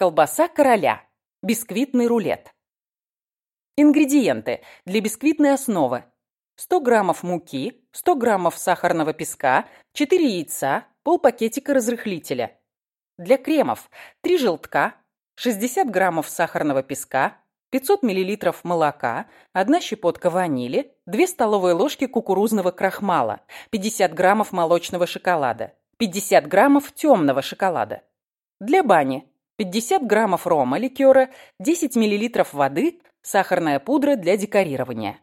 Колбаса короля. Бисквитный рулет. Ингредиенты для бисквитной основы. 100 граммов муки, 100 граммов сахарного песка, 4 яйца, полпакетика разрыхлителя. Для кремов 3 желтка, 60 граммов сахарного песка, 500 миллилитров молока, 1 щепотка ванили, 2 столовые ложки кукурузного крахмала, 50 граммов молочного шоколада, 50 граммов темного шоколада. Для бани 50 граммов рома ликера, 10 миллилитров воды, сахарная пудра для декорирования.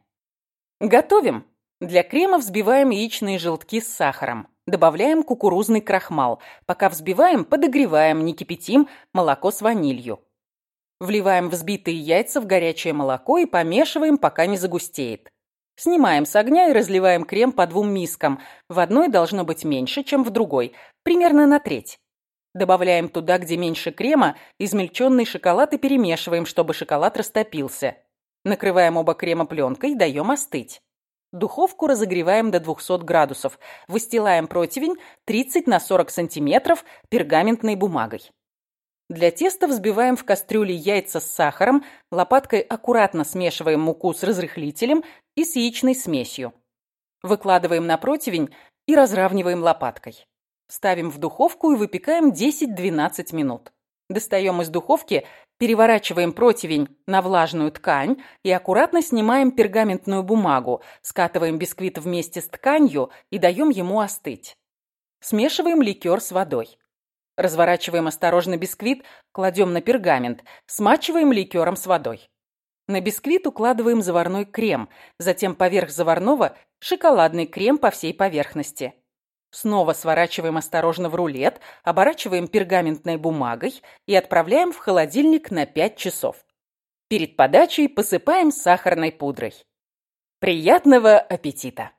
Готовим. Для крема взбиваем яичные желтки с сахаром. Добавляем кукурузный крахмал. Пока взбиваем, подогреваем, не кипятим, молоко с ванилью. Вливаем взбитые яйца в горячее молоко и помешиваем, пока не загустеет. Снимаем с огня и разливаем крем по двум мискам. В одной должно быть меньше, чем в другой, примерно на треть. Добавляем туда, где меньше крема, измельченный шоколад и перемешиваем, чтобы шоколад растопился. Накрываем оба крема пленкой, даем остыть. Духовку разогреваем до 200 градусов. Выстилаем противень 30 на 40 сантиметров пергаментной бумагой. Для теста взбиваем в кастрюле яйца с сахаром, лопаткой аккуратно смешиваем муку с разрыхлителем и с яичной смесью. Выкладываем на противень и разравниваем лопаткой. Ставим в духовку и выпекаем 10-12 минут. Достаем из духовки, переворачиваем противень на влажную ткань и аккуратно снимаем пергаментную бумагу, скатываем бисквит вместе с тканью и даем ему остыть. Смешиваем ликер с водой. Разворачиваем осторожно бисквит, кладем на пергамент, смачиваем ликером с водой. На бисквит укладываем заварной крем, затем поверх заварного шоколадный крем по всей поверхности. Снова сворачиваем осторожно в рулет, оборачиваем пергаментной бумагой и отправляем в холодильник на 5 часов. Перед подачей посыпаем сахарной пудрой. Приятного аппетита!